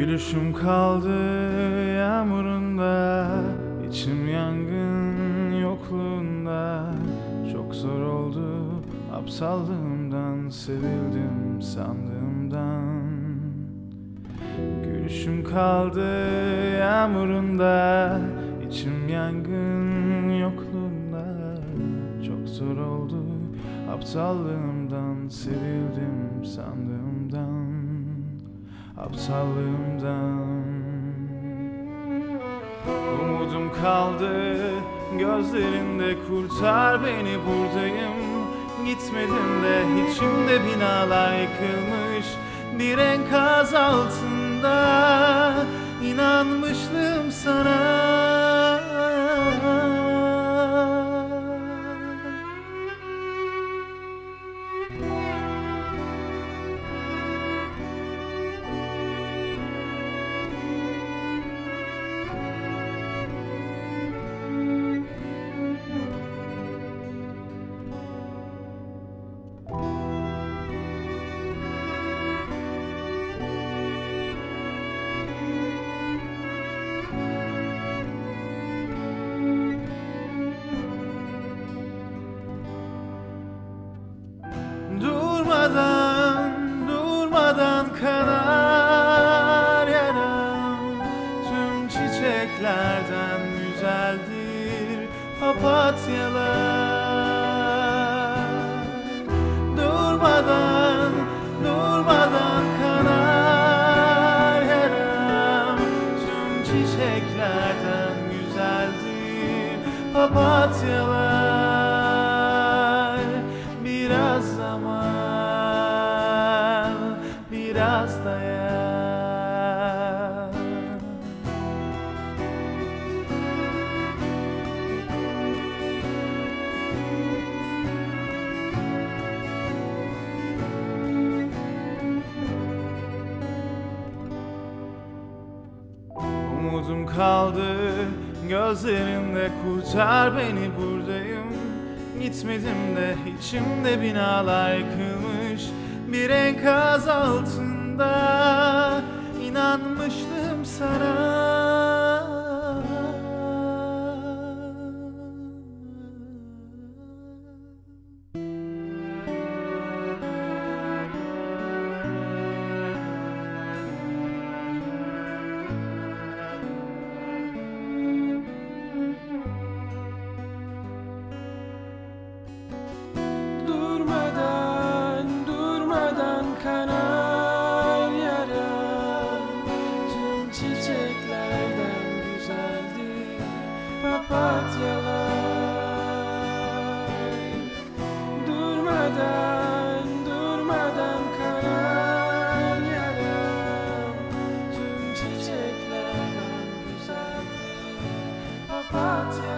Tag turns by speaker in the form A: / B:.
A: Gülüşüm kaldı yağmurunda içim yangın yokluğunda. Çok zor oldu aptallığımdan Sevildim sandığımdan. Gülüşüm kaldı yağmurunda içim yangın yokluğunda. Çok zor oldu aptallığımdan Sevildim sandığımdan Aptallığımdan. Umudum kaldı gözlerinde kurtar beni buradayım. Gitmedim de içimde binalar yıkılmış bir enkaz altında çiçeklerden güzeldir papatyalar. Biraz zaman, biraz dayan Umudum kaldı. Gözlerinde kurtar beni buradayım. Gitmedim de içimde binalar yıkılmış bir enkaz altında. İnanmıştım sana take thine unpresented, a body.